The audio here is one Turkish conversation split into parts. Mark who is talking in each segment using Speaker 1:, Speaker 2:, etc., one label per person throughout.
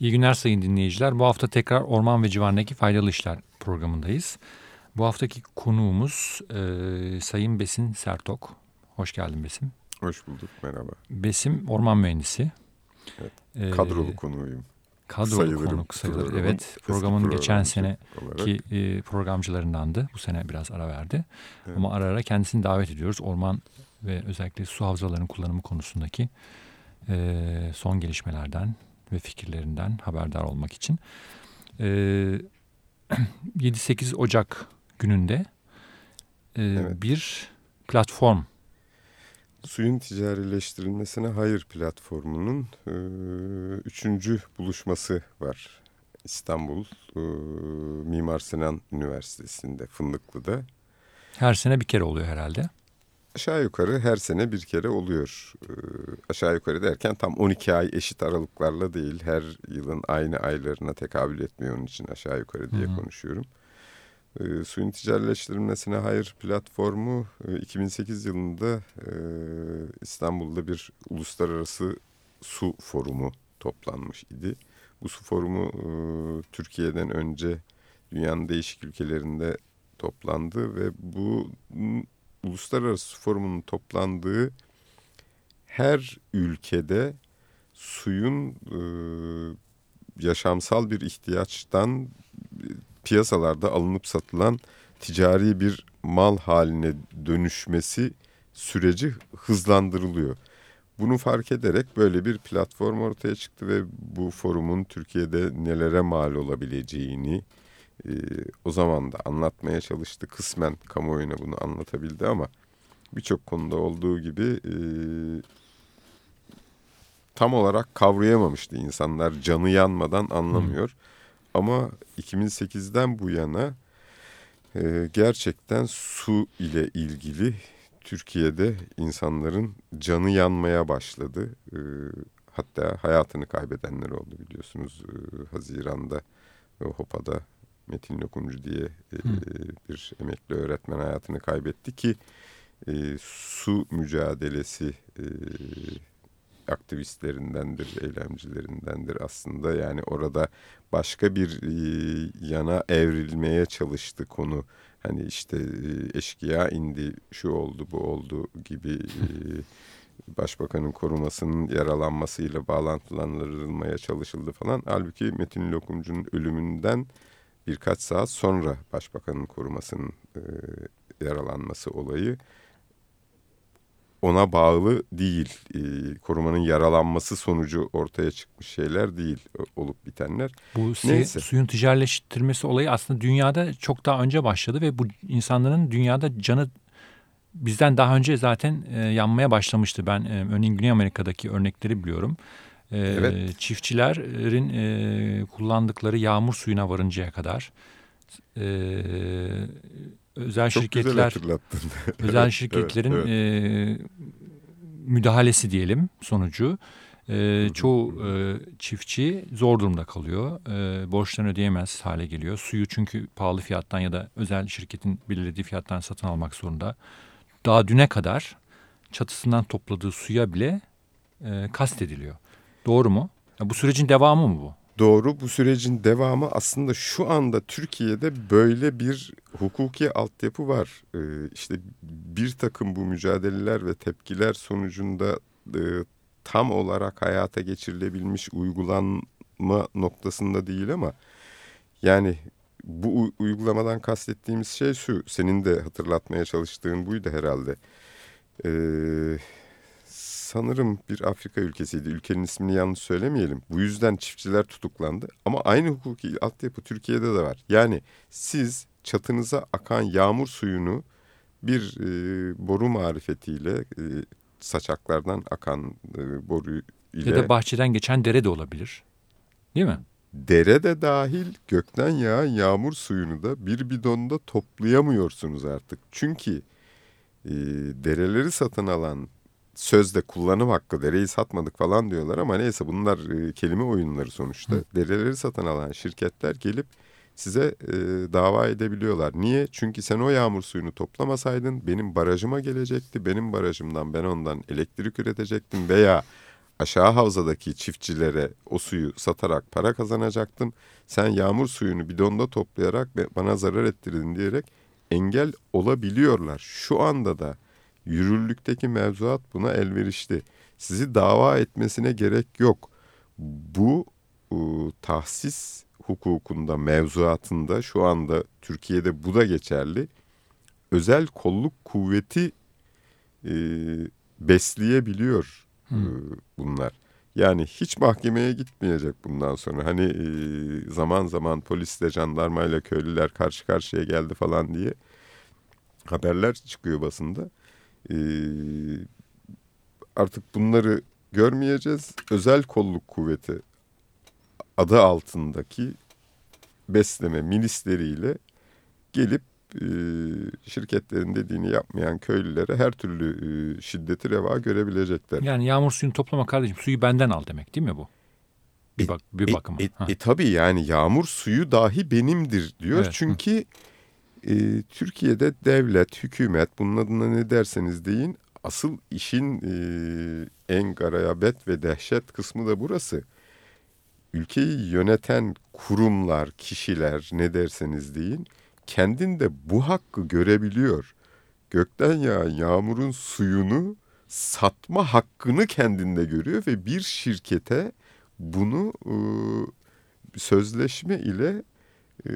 Speaker 1: İyi günler sayın dinleyiciler. Bu hafta tekrar Orman ve Civarındaki Faydalı İşler programındayız. Bu haftaki konuğumuz e, Sayın Besin Sertok. Hoş geldin Besim.
Speaker 2: Hoş bulduk, merhaba.
Speaker 1: Besim orman mühendisi.
Speaker 2: Evet, e, kadrolu ee, konuğuyum.
Speaker 1: Kadrolu sayılırım, konuk sayılır. Programın, evet, programın geçen seneki e, programcılarındandı. Bu sene biraz ara verdi. Evet. Ama ara ara kendisini davet ediyoruz. Orman ve özellikle su havzalarının kullanımı konusundaki e, son gelişmelerden, ve fikirlerinden haberdar olmak için. E, ee, 7-8 Ocak gününde e, evet. bir platform
Speaker 2: Suyun ticarileştirilmesine hayır platformunun e, üçüncü buluşması var. İstanbul e, Mimar Sinan Üniversitesi'nde Fındıklı'da.
Speaker 1: Her sene bir kere oluyor herhalde.
Speaker 2: Aşağı yukarı her sene bir kere oluyor. Ee, aşağı yukarı derken tam 12 ay eşit aralıklarla değil. Her yılın aynı aylarına tekabül etmiyor onun için aşağı yukarı diye Hı-hı. konuşuyorum. Ee, suyun ticaretleştirilmesine hayır platformu e, 2008 yılında e, İstanbul'da bir uluslararası su forumu toplanmış idi. Bu su forumu e, Türkiye'den önce dünyanın değişik ülkelerinde toplandı ve bu uluslararası forumun toplandığı her ülkede suyun e, yaşamsal bir ihtiyaçtan e, piyasalarda alınıp satılan ticari bir mal haline dönüşmesi süreci hızlandırılıyor. Bunu fark ederek böyle bir platform ortaya çıktı ve bu forumun Türkiye'de nelere mal olabileceğini, e, o zaman da anlatmaya çalıştı. Kısmen kamuoyuna bunu anlatabildi ama birçok konuda olduğu gibi e, tam olarak kavrayamamıştı insanlar. Canı yanmadan anlamıyor. Hmm. Ama 2008'den bu yana e, gerçekten su ile ilgili Türkiye'de insanların canı yanmaya başladı. E, hatta hayatını kaybedenler oldu biliyorsunuz. E, Haziran'da Hopa'da Metin Lokumcu diye e, bir emekli öğretmen hayatını kaybetti ki e, su mücadelesi e, aktivistlerindendir, eylemcilerindendir aslında. Yani orada başka bir e, yana evrilmeye çalıştı konu. Hani işte e, eşkıya indi, şu oldu, bu oldu gibi e, başbakanın korumasının yaralanmasıyla bağlantılandırılmaya çalışıldı falan. Halbuki Metin Lokumcu'nun ölümünden birkaç saat sonra başbakanın korumasının e, yaralanması olayı ona bağlı değil. E, korumanın yaralanması sonucu ortaya çıkmış şeyler değil olup bitenler.
Speaker 1: Bu Neyse. suyun ticaretleştirmesi olayı aslında dünyada çok daha önce başladı ve bu insanların dünyada canı bizden daha önce zaten e, yanmaya başlamıştı. Ben e, örneğin Güney Amerika'daki örnekleri biliyorum. E, evet. Çiftçilerin e, kullandıkları yağmur suyuna varıncaya kadar e, özel Çok şirketler özel şirketlerin evet, evet. E, müdahalesi diyelim sonucu e, çoğu e, çiftçi zor durumda kalıyor. E, borçlarını ödeyemez hale geliyor. Suyu çünkü pahalı fiyattan ya da özel şirketin belirlediği fiyattan satın almak zorunda. Daha düne kadar çatısından topladığı suya bile e, kast ediliyor. Doğru mu? Ya bu sürecin devamı mı bu?
Speaker 2: Doğru bu sürecin devamı aslında şu anda Türkiye'de böyle bir hukuki altyapı var. Ee, işte bir takım bu mücadeleler ve tepkiler sonucunda e, tam olarak hayata geçirilebilmiş uygulanma noktasında değil ama yani bu uygulamadan kastettiğimiz şey şu senin de hatırlatmaya çalıştığın buydu herhalde. Ee, sanırım bir Afrika ülkesiydi. Ülkenin ismini yanlış söylemeyelim. Bu yüzden çiftçiler tutuklandı. Ama aynı hukuki altyapı Türkiye'de de var. Yani siz çatınıza akan yağmur suyunu bir e, boru marifetiyle e, saçaklardan akan e, boru ile...
Speaker 1: Ya da bahçeden geçen dere de olabilir. Değil mi?
Speaker 2: Dere de dahil gökten yağan yağmur suyunu da bir bidonda toplayamıyorsunuz artık. Çünkü e, dereleri satın alan sözde kullanım hakkı dereyi satmadık falan diyorlar ama neyse bunlar e, kelime oyunları sonuçta. Hı. Dereleri satın alan şirketler gelip size e, dava edebiliyorlar. Niye? Çünkü sen o yağmur suyunu toplamasaydın benim barajıma gelecekti. Benim barajımdan ben ondan elektrik üretecektim veya aşağı havzadaki çiftçilere o suyu satarak para kazanacaktım. Sen yağmur suyunu bidonda toplayarak bana zarar ettirdin diyerek engel olabiliyorlar. Şu anda da yürürlükteki mevzuat buna elverişli. Sizi dava etmesine gerek yok. Bu e, tahsis hukukunda, mevzuatında şu anda Türkiye'de bu da geçerli. Özel kolluk kuvveti e, besleyebiliyor e, bunlar. Yani hiç mahkemeye gitmeyecek bundan sonra. Hani e, zaman zaman polisle, jandarmayla köylüler karşı karşıya geldi falan diye haberler çıkıyor basında. E, artık bunları görmeyeceğiz. Özel kolluk kuvveti adı altındaki besleme milisleriyle gelip e, şirketlerin dediğini yapmayan köylülere her türlü e, şiddeti reva görebilecekler.
Speaker 1: Yani yağmur suyunu toplama kardeşim suyu benden al demek değil mi bu? Bir, e, bak, bir
Speaker 2: e,
Speaker 1: bakıma.
Speaker 2: E, e, tabii yani yağmur suyu dahi benimdir diyor. Evet. Çünkü e, Türkiye'de devlet, hükümet bunun adına ne derseniz deyin asıl işin e, en garayabet ve dehşet kısmı da burası. Ülkeyi yöneten kurumlar, kişiler ne derseniz deyin kendinde bu hakkı görebiliyor. Gökten yağan yağmurun suyunu satma hakkını kendinde görüyor ve bir şirkete bunu e, sözleşme ile e,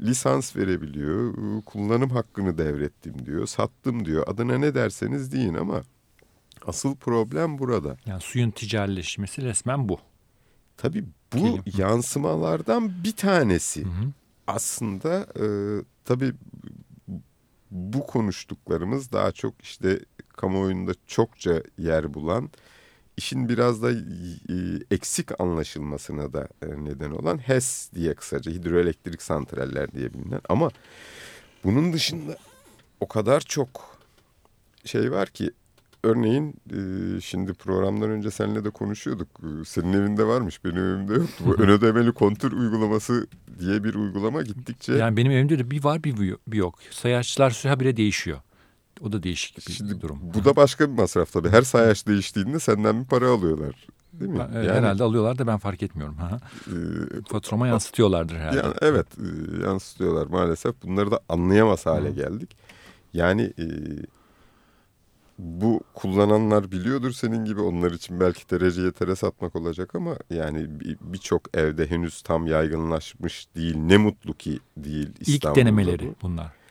Speaker 2: lisans verebiliyor. E, kullanım hakkını devrettim diyor, sattım diyor. Adına ne derseniz deyin ama asıl problem burada.
Speaker 1: Yani suyun ticarileşmesi resmen bu.
Speaker 2: Tabii bu Kelim. yansımalardan bir tanesi. Hı hı aslında e, tabii bu konuştuklarımız daha çok işte kamuoyunda çokça yer bulan işin biraz da e, eksik anlaşılmasına da e, neden olan HES diye kısaca hidroelektrik santraller diye bilinen ama bunun dışında o kadar çok şey var ki Örneğin e, şimdi programdan önce seninle de konuşuyorduk. Senin evinde varmış, benim evimde yoktu. Bu ön ödemeli kontür uygulaması diye bir uygulama gittikçe...
Speaker 1: Yani benim evimde de bir var bir yok. Sayaçlar süre bile değişiyor. O da değişik bir Şimdi, durum.
Speaker 2: Bu da başka bir masraf tabii. Her sayaç değiştiğinde senden bir para alıyorlar. Değil mi?
Speaker 1: Yani, herhalde alıyorlar da ben fark etmiyorum. Ha. E, Faturama yansıtıyorlardır herhalde.
Speaker 2: Yani, evet yansıtıyorlar maalesef. Bunları da anlayamaz hale Hı. geldik. Yani... E, bu kullananlar biliyordur senin gibi onlar için belki dereceye tere satmak olacak ama yani birçok evde henüz tam yaygınlaşmış değil. Ne mutlu ki değil
Speaker 1: İstanbul'da İlk denemeleri bu. bunlar.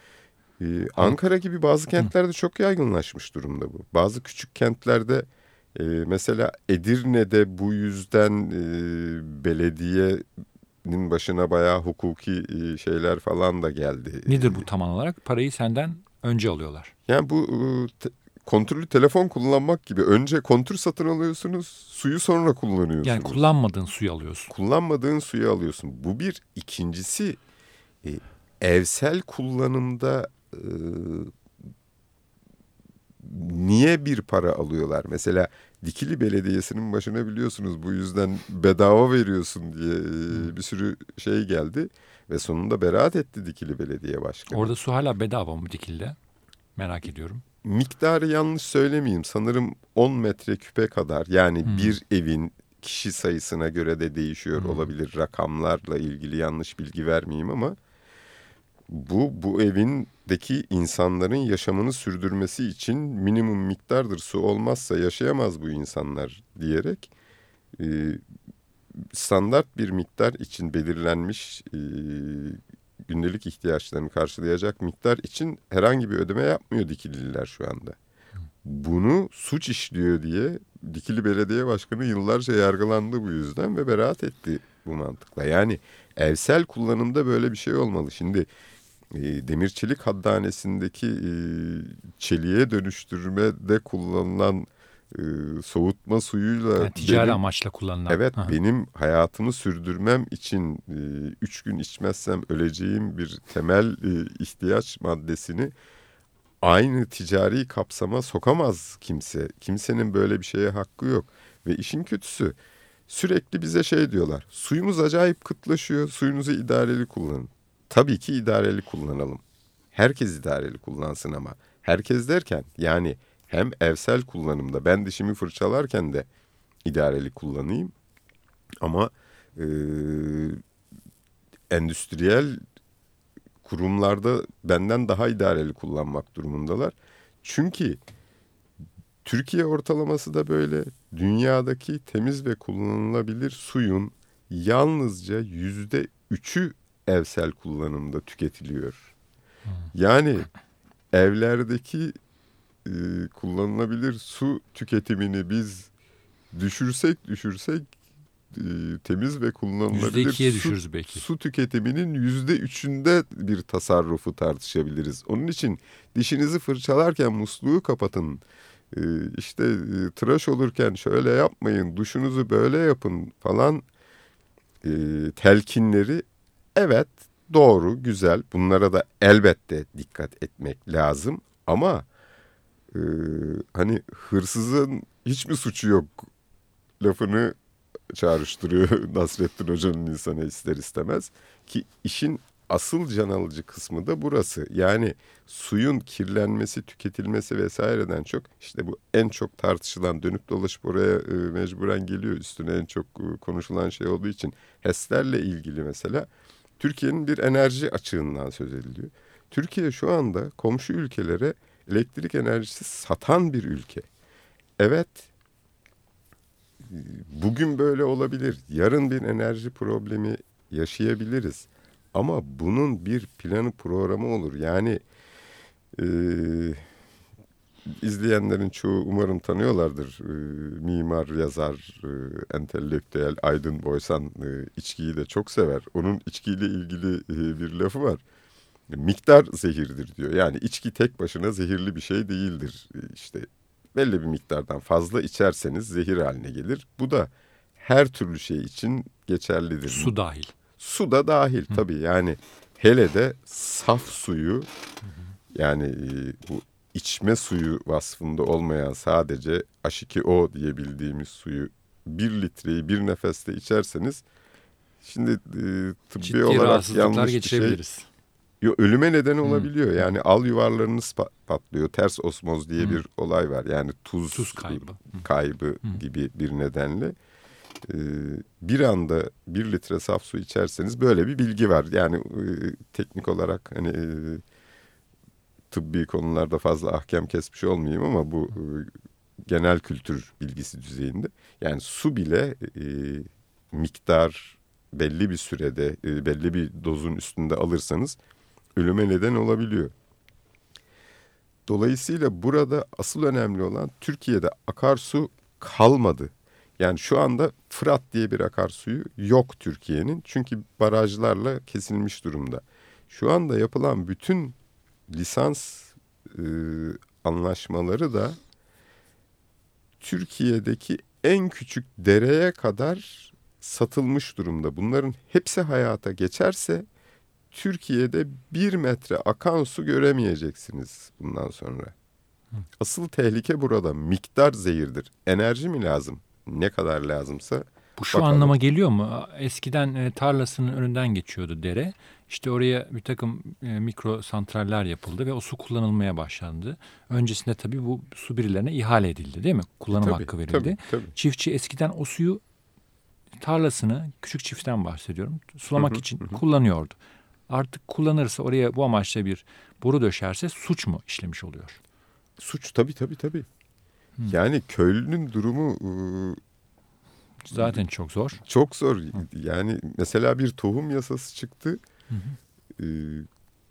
Speaker 2: Ee, Ankara gibi bazı kentlerde çok yaygınlaşmış durumda bu. Bazı küçük kentlerde e, mesela Edirne'de bu yüzden e, belediyenin başına bayağı hukuki e, şeyler falan da geldi.
Speaker 1: Nedir bu tam olarak? Parayı senden önce alıyorlar.
Speaker 2: Yani bu e, kontrollü telefon kullanmak gibi. Önce kontür satın alıyorsunuz, suyu sonra kullanıyorsunuz.
Speaker 1: Yani kullanmadığın suyu alıyorsun.
Speaker 2: Kullanmadığın suyu alıyorsun. Bu bir. ikincisi e, evsel kullanımda e, niye bir para alıyorlar? Mesela Dikili Belediyesi'nin başına biliyorsunuz bu yüzden bedava veriyorsun diye e, bir sürü şey geldi. Ve sonunda beraat etti Dikili Belediye Başkanı.
Speaker 1: Orada su hala bedava mı Dikili'de? Merak ediyorum
Speaker 2: miktarı yanlış söylemeyeyim. Sanırım 10 metre küpe kadar yani hmm. bir evin kişi sayısına göre de değişiyor hmm. olabilir. Rakamlarla ilgili yanlış bilgi vermeyeyim ama bu bu evindeki insanların yaşamını sürdürmesi için minimum miktardır. Su olmazsa yaşayamaz bu insanlar diyerek e, standart bir miktar için belirlenmiş e, gündelik ihtiyaçlarını karşılayacak miktar için herhangi bir ödeme yapmıyor Dikilililer şu anda. Bunu suç işliyor diye Dikili Belediye Başkanı yıllarca yargılandı bu yüzden ve beraat etti bu mantıkla. Yani evsel kullanımda böyle bir şey olmalı. Şimdi e, demirçelik haddanesindeki e, çeliğe dönüştürmede kullanılan e, soğutma suyuyla...
Speaker 1: Yani ticari benim, amaçla kullanılan.
Speaker 2: Evet Aha. benim hayatımı sürdürmem için e, üç gün içmezsem öleceğim bir temel e, ihtiyaç maddesini aynı ticari kapsama sokamaz kimse. Kimsenin böyle bir şeye hakkı yok. Ve işin kötüsü sürekli bize şey diyorlar. Suyumuz acayip kıtlaşıyor. Suyunuzu idareli kullanın. Tabii ki idareli kullanalım. Herkes idareli kullansın ama. Herkes derken yani hem evsel kullanımda ben dişimi fırçalarken de idareli kullanayım. Ama e, endüstriyel kurumlarda benden daha idareli kullanmak durumundalar. Çünkü Türkiye ortalaması da böyle. Dünyadaki temiz ve kullanılabilir suyun yalnızca yüzde üçü evsel kullanımda tüketiliyor. Yani evlerdeki e, kullanılabilir su tüketimini biz düşürsek düşürsek e, temiz ve kullanılabilir su, düşürüz belki. su tüketiminin yüzde üçünde bir tasarrufu tartışabiliriz. Onun için dişinizi fırçalarken musluğu kapatın. E, işte e, tıraş olurken şöyle yapmayın, duşunuzu böyle yapın falan e, telkinleri evet doğru, güzel. Bunlara da elbette dikkat etmek lazım. Ama e, hani hırsızın hiç mi suçu yok lafını çağrıştırıyor Nasrettin Hoca'nın insana ister istemez. Ki işin asıl can alıcı kısmı da burası. Yani suyun kirlenmesi, tüketilmesi vesaireden çok işte bu en çok tartışılan dönüp dolaşıp oraya e, mecburen geliyor üstüne en çok e, konuşulan şey olduğu için HES'lerle ilgili mesela Türkiye'nin bir enerji açığından söz ediliyor. Türkiye şu anda komşu ülkelere elektrik enerjisi satan bir ülke. Evet bugün böyle olabilir. Yarın bir enerji problemi yaşayabiliriz. Ama bunun bir planı programı olur. Yani e, izleyenlerin çoğu umarım tanıyorlardır. E, mimar, yazar, e, entelektüel Aydın Boysan e, içkiyi de çok sever. Onun içkiyle ilgili e, bir lafı var. Miktar zehirdir diyor. Yani içki tek başına zehirli bir şey değildir. E, işte belli bir miktardan fazla içerseniz zehir haline gelir. Bu da her türlü şey için geçerlidir.
Speaker 1: Su dahil.
Speaker 2: Su da dahil Hı. tabii yani hele de saf suyu yani e, bu içme suyu vasfında olmayan sadece H2O diye bildiğimiz suyu bir litreyi bir nefeste içerseniz şimdi e, tıbbi Ciddi olarak yanlış bir şey Yo, ölüme neden olabiliyor. Yani al yuvarlarınız patlıyor. Ters osmoz diye bir olay var. Yani tuz, tuz kaybı, kaybı gibi bir nedenle. Ee, bir anda bir litre saf su içerseniz böyle bir bilgi var. Yani e, teknik olarak hani e, tıbbi konularda fazla ahkam kesmiş olmayayım ama bu e, genel kültür bilgisi düzeyinde. Yani su bile e, miktar belli bir sürede e, belli bir dozun üstünde alırsanız ölüme neden olabiliyor. Dolayısıyla burada asıl önemli olan Türkiye'de akarsu kalmadı. Yani şu anda Fırat diye bir akarsuyu yok Türkiye'nin. Çünkü barajlarla kesilmiş durumda. Şu anda yapılan bütün lisans e, anlaşmaları da Türkiye'deki en küçük dereye kadar satılmış durumda. Bunların hepsi hayata geçerse Türkiye'de bir metre akan su göremeyeceksiniz bundan sonra. Asıl tehlike burada miktar zehirdir. Enerji mi lazım? Ne kadar lazımsa
Speaker 1: bu şu bakalım. anlama geliyor mu? Eskiden e, tarlasının önünden geçiyordu dere. İşte oraya bir takım e, mikro santraller yapıldı ve o su kullanılmaya başlandı. Öncesinde tabii bu su birilerine ihale edildi değil mi? Kullanım tabii, hakkı verildi. Tabii, tabii. Çiftçi eskiden o suyu tarlasını, küçük çiftten bahsediyorum, sulamak hı hı, için hı. kullanıyordu artık kullanırsa oraya bu amaçla bir boru döşerse suç mu işlemiş oluyor?
Speaker 2: Suç tabii tabii tabii. Hmm. Yani köylünün durumu e,
Speaker 1: zaten çok zor.
Speaker 2: Çok zor. Yani mesela bir tohum yasası çıktı. Hı hı. E,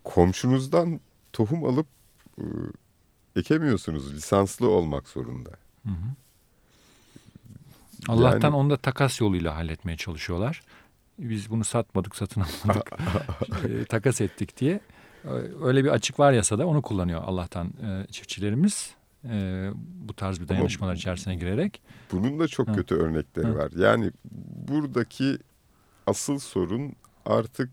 Speaker 2: komşunuzdan tohum alıp e, ekemiyorsunuz. Lisanslı olmak zorunda. Hı hı.
Speaker 1: Allah'tan yani, onu da takas yoluyla halletmeye çalışıyorlar biz bunu satmadık satın almadık e, takas ettik diye öyle bir açık var yasada onu kullanıyor Allah'tan e, çiftçilerimiz e, bu tarz bir dayanışmalar Ama içerisine girerek.
Speaker 2: Bunun da çok ha. kötü örnekleri ha. var. Yani buradaki asıl sorun artık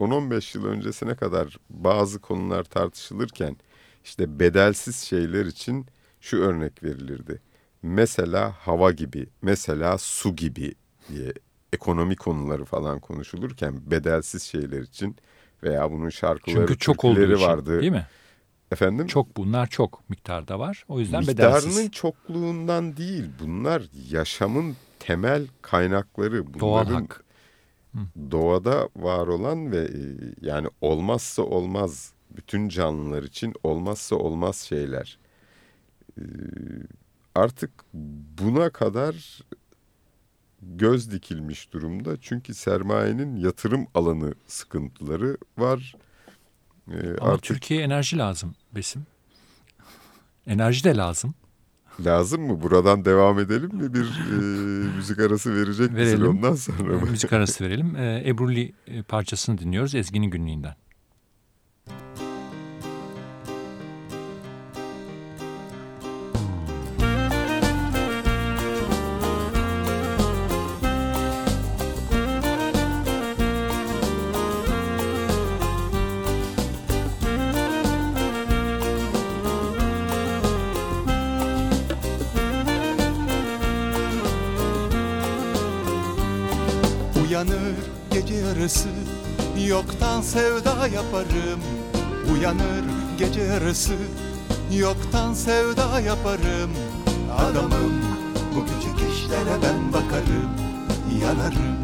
Speaker 2: 10-15 yıl öncesine kadar bazı konular tartışılırken işte bedelsiz şeyler için şu örnek verilirdi. Mesela hava gibi, mesela su gibi diye ekonomi konuları falan konuşulurken bedelsiz şeyler için veya bunun şarkıları,
Speaker 1: Çünkü çok olduğu için, vardı. Değil mi?
Speaker 2: Efendim?
Speaker 1: Çok bunlar çok miktarda var. O yüzden
Speaker 2: Miktarının
Speaker 1: bedelsiz.
Speaker 2: Miktarının çokluğundan değil. Bunlar yaşamın temel kaynakları. Bunların
Speaker 1: Doğal hak.
Speaker 2: Doğada var olan ve e, yani olmazsa olmaz bütün canlılar için olmazsa olmaz şeyler. E, artık buna kadar göz dikilmiş durumda. Çünkü sermayenin yatırım alanı sıkıntıları var.
Speaker 1: Ee, Ama artık... Türkiye'ye enerji lazım Besim. Enerji de lazım.
Speaker 2: Lazım mı? Buradan devam edelim mi? Bir e, müzik arası verecek verelim. misin ondan sonra mı?
Speaker 1: müzik arası verelim. E, Ebruli parçasını dinliyoruz Ezgi'nin günlüğünden.
Speaker 3: Yarısı Yoktan sevda yaparım. Uyanır gece yarısı Yoktan sevda yaparım. Adamım bu küçük işlere ben bakarım. Yanarım.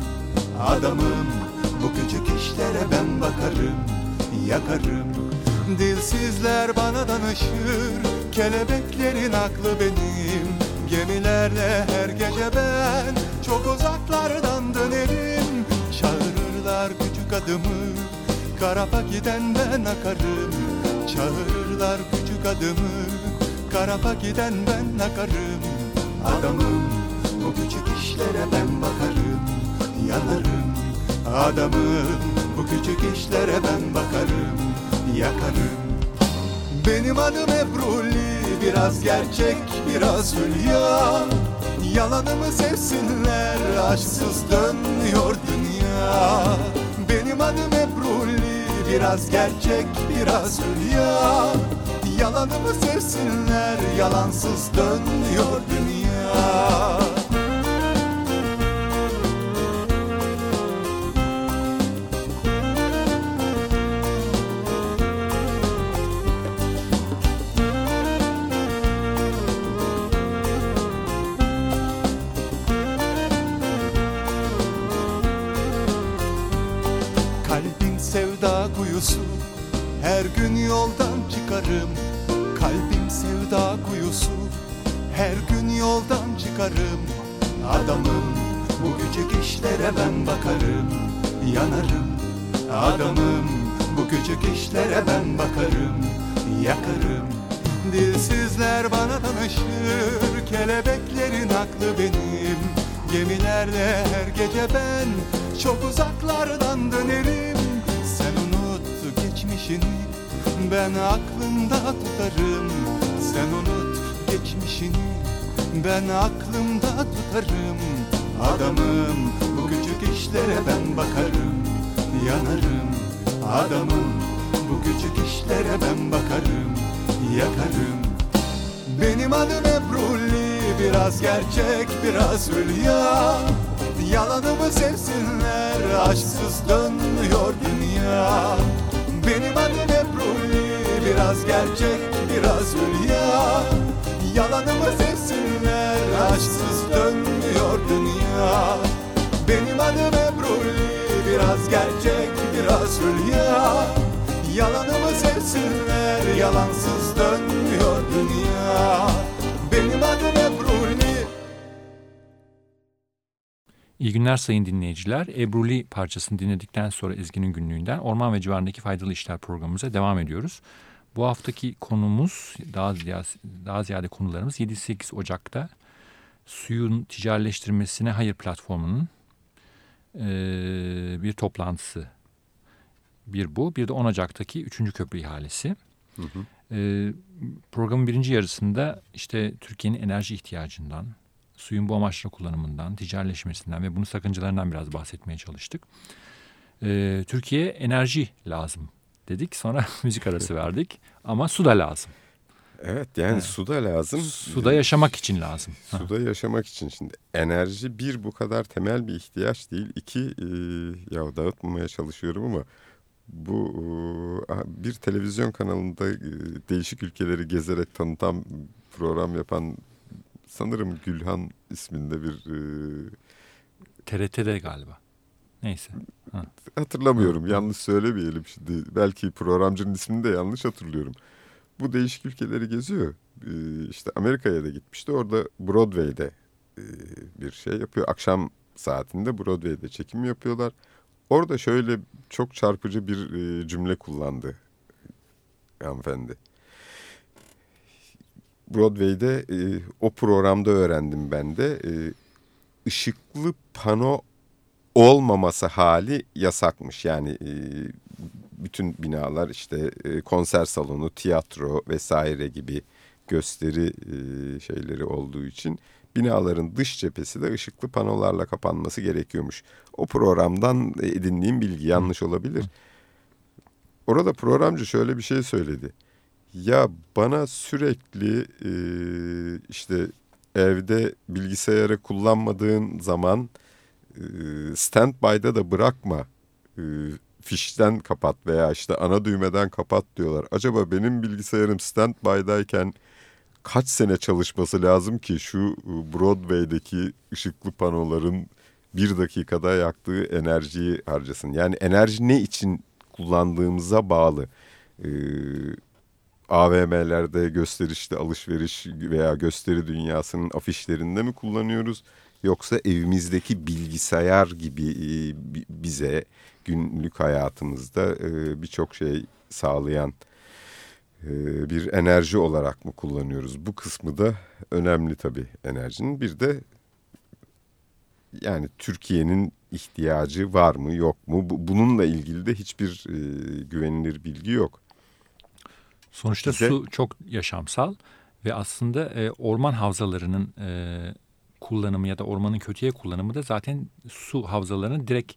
Speaker 3: Adamım bu küçük işlere ben bakarım. Yakarım. Dilsizler bana danışır Kelebeklerin aklı benim. Gemilerle her gece ben Çok uzaklardan dönerim Çağırırlar küçük adımı Karapa giden ben akarım. Çağırırlar küçük adımı Karapa giden ben akarım. Adamım bu küçük işlere ben bakarım. Yanarım. Adamım bu küçük işlere ben bakarım. Yakarım. Benim adım Ebruli Biraz gerçek biraz hülya. Yalanımı sevsinler Aşksız dönüyor dünya Benim adım Ebruli Biraz gerçek biraz hülya Yalanımı sevsinler Yalansız dönüyor dünya Her gün yoldan çıkarım Kalbim sevda kuyusu. Her gün yoldan çıkarım Adamım. Bu küçük işlere ben bakarım Yanarım. Adamım bu küçük işlere ben bakarım Yakarım. Dilsizler bana danışır Kelebeklerin aklı benim. Gemilerle her gece ben Çok uzaklardan dönerim geçmişini ben aklımda tutarım Sen unut geçmişini. Ben aklımda tutarım Adamım. Bu küçük işlere ben bakarım Yanarım. Adamım bu küçük işlere ben bakarım Yakarım. Benim adım Ebruli biraz gerçek biraz hülya. Yalanımı sevsinler aşksız dönmüyor dünya benim adım Ebruli Biraz gerçek biraz hülya. Yalanımı sevsinler Aşksız dönmüyor dünya. Benim adım Ebruli Biraz gerçek biraz hülya. Yalanımı sevsinler Yalansız dönmüyor dünya. Benim adım
Speaker 1: İyi günler sayın dinleyiciler. Ebruli parçasını dinledikten sonra Ezgi'nin günlüğünden Orman ve Civarındaki Faydalı İşler programımıza devam ediyoruz. Bu haftaki konumuz, daha ziyade, daha ziyade konularımız 7-8 Ocak'ta suyun ticaretleştirmesine hayır platformunun e, bir toplantısı. Bir bu, bir de 10 Ocak'taki 3. köprü ihalesi. Hı hı. E, programın birinci yarısında işte Türkiye'nin enerji ihtiyacından, suyun bu amaçla kullanımından, ticaretleşmesinden ve bunun sakıncalarından biraz bahsetmeye çalıştık. Ee, Türkiye'ye enerji lazım dedik. Sonra müzik arası verdik. Ama su da lazım.
Speaker 2: Evet yani evet. su da lazım.
Speaker 1: Suda yaşamak için lazım.
Speaker 2: Suda yaşamak için şimdi enerji bir bu kadar temel bir ihtiyaç değil. İki e, ya dağıtmamaya çalışıyorum ama bu bir televizyon kanalında değişik ülkeleri gezerek tanıtan program yapan sanırım Gülhan isminde bir...
Speaker 1: TRT'de galiba. Neyse.
Speaker 2: Ha. Hatırlamıyorum. Hı. Yanlış söylemeyelim şimdi. Belki programcının ismini de yanlış hatırlıyorum. Bu değişik ülkeleri geziyor. İşte Amerika'ya da gitmişti. Orada Broadway'de bir şey yapıyor. Akşam saatinde Broadway'de çekim yapıyorlar. Orada şöyle çok çarpıcı bir cümle kullandı hanımefendi. Broadway'de o programda öğrendim ben de. ışıklı pano olmaması hali yasakmış. Yani bütün binalar işte konser salonu, tiyatro vesaire gibi gösteri şeyleri olduğu için binaların dış cephesi de ışıklı panolarla kapanması gerekiyormuş. O programdan edindiğim bilgi yanlış olabilir. Orada programcı şöyle bir şey söyledi. Ya bana sürekli e, işte evde bilgisayarı kullanmadığın zaman e, standby'da da bırakma. E, fişten kapat veya işte ana düğmeden kapat diyorlar. Acaba benim bilgisayarım standby'dayken kaç sene çalışması lazım ki şu Broadway'deki ışıklı panoların bir dakikada yaktığı enerjiyi harcasın. Yani enerji ne için kullandığımıza bağlı. Ee, AVM'lerde gösterişte alışveriş veya gösteri dünyasının afişlerinde mi kullanıyoruz? Yoksa evimizdeki bilgisayar gibi e, bize günlük hayatımızda e, birçok şey sağlayan e, bir enerji olarak mı kullanıyoruz? Bu kısmı da önemli tabii enerjinin. Bir de yani Türkiye'nin ihtiyacı var mı yok mu? Bununla ilgili de hiçbir güvenilir bilgi yok.
Speaker 1: Sonuçta Bize... su çok yaşamsal ve aslında e, orman havzalarının e, kullanımı ya da ormanın kötüye kullanımı da zaten su havzalarını direkt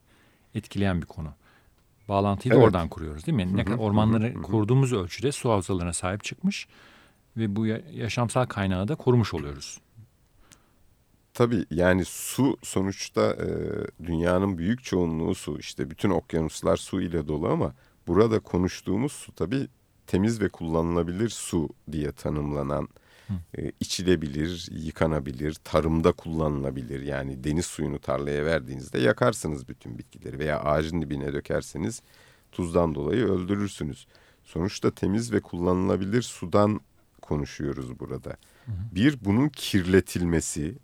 Speaker 1: etkileyen bir konu. Bağlantıyı da evet. oradan kuruyoruz değil mi? Ne kadar ormanları koruduğumuz ölçüde su havzalarına sahip çıkmış ve bu yaşamsal kaynağı da korumuş oluyoruz.
Speaker 2: Tabii yani su sonuçta e, dünyanın büyük çoğunluğu su. İşte bütün okyanuslar su ile dolu ama burada konuştuğumuz su tabii temiz ve kullanılabilir su diye tanımlanan, e, içilebilir, yıkanabilir, tarımda kullanılabilir. Yani deniz suyunu tarlaya verdiğinizde yakarsınız bütün bitkileri veya ağacın dibine dökerseniz tuzdan dolayı öldürürsünüz. Sonuçta temiz ve kullanılabilir sudan konuşuyoruz burada. Hı hı. Bir, bunun kirletilmesi,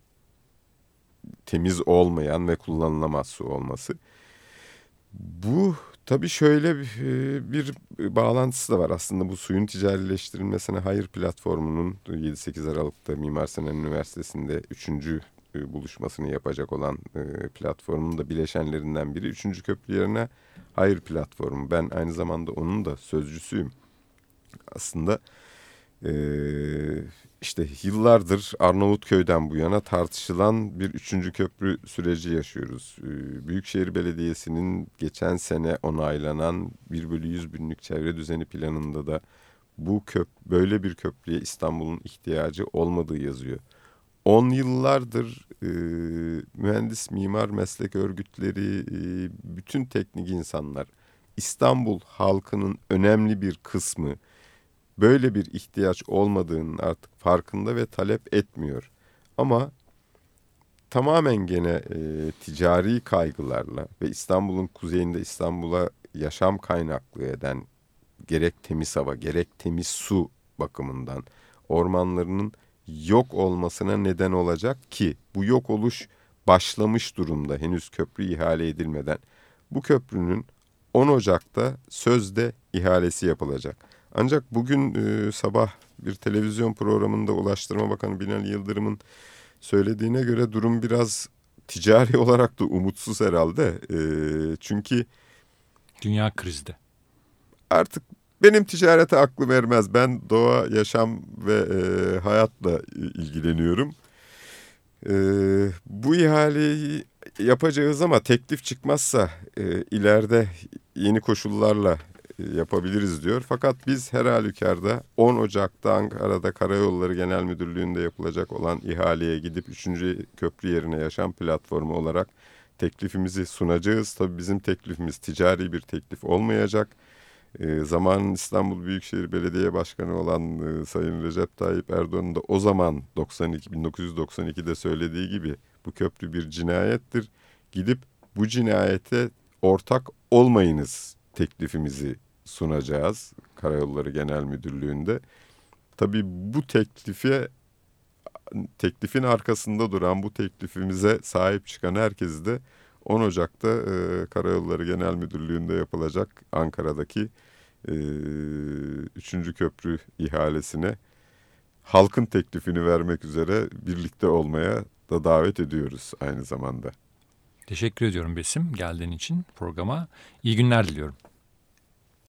Speaker 2: temiz olmayan ve kullanılamaz su olması. Bu tabii şöyle bir, bağlantısı da var aslında bu suyun ticarileştirilmesine Hayır platformunun 7-8 Aralık'ta Mimar Sinan Üniversitesi'nde 3. E, buluşmasını yapacak olan platformun da bileşenlerinden biri. Üçüncü köprü yerine Hayır platformu. Ben aynı zamanda onun da sözcüsüyüm. Aslında işte yıllardır Arnavutköy'den bu yana tartışılan bir üçüncü köprü süreci yaşıyoruz. Ee, Büyükşehir Belediyesi'nin geçen sene onaylanan 1 bölü 100 binlik çevre düzeni planında da bu köp böyle bir köprüye İstanbul'un ihtiyacı olmadığı yazıyor. 10 yıllardır e, mühendis mimar meslek örgütleri, e, bütün teknik insanlar İstanbul halkının önemli bir kısmı böyle bir ihtiyaç olmadığının artık farkında ve talep etmiyor. Ama tamamen gene e, ticari kaygılarla ve İstanbul'un kuzeyinde İstanbul'a yaşam kaynaklı eden gerek temiz hava gerek temiz su bakımından ormanlarının yok olmasına neden olacak ki bu yok oluş başlamış durumda henüz köprü ihale edilmeden. Bu köprünün 10 Ocak'ta sözde ihalesi yapılacak. Ancak bugün e, sabah bir televizyon programında Ulaştırma Bakanı Binali Yıldırım'ın söylediğine göre durum biraz ticari olarak da umutsuz herhalde. E, çünkü
Speaker 1: dünya krizde.
Speaker 2: Artık benim ticarete aklım ermez. Ben doğa, yaşam ve e, hayatla ilgileniyorum. E, bu ihaleyi yapacağız ama teklif çıkmazsa e, ileride yeni koşullarla yapabiliriz diyor. Fakat biz her halükarda 10 Ocak'ta Ankara'da Karayolları Genel Müdürlüğü'nde yapılacak olan ihaleye gidip 3. köprü yerine yaşam platformu olarak teklifimizi sunacağız. Tabii bizim teklifimiz ticari bir teklif olmayacak. E, zamanın İstanbul Büyükşehir Belediye Başkanı olan e, Sayın Recep Tayyip Erdoğan'ın da o zaman 92 1992'de söylediği gibi bu köprü bir cinayettir. Gidip bu cinayete ortak olmayınız teklifimizi sunacağız Karayolları Genel Müdürlüğü'nde. Tabii bu teklife teklifin arkasında duran bu teklifimize sahip çıkan herkesi de 10 Ocak'ta e, Karayolları Genel Müdürlüğü'nde yapılacak Ankara'daki e, 3. köprü ihalesine halkın teklifini vermek üzere birlikte olmaya da davet ediyoruz aynı zamanda.
Speaker 1: Teşekkür ediyorum Besim geldiğin için programa. İyi günler diliyorum.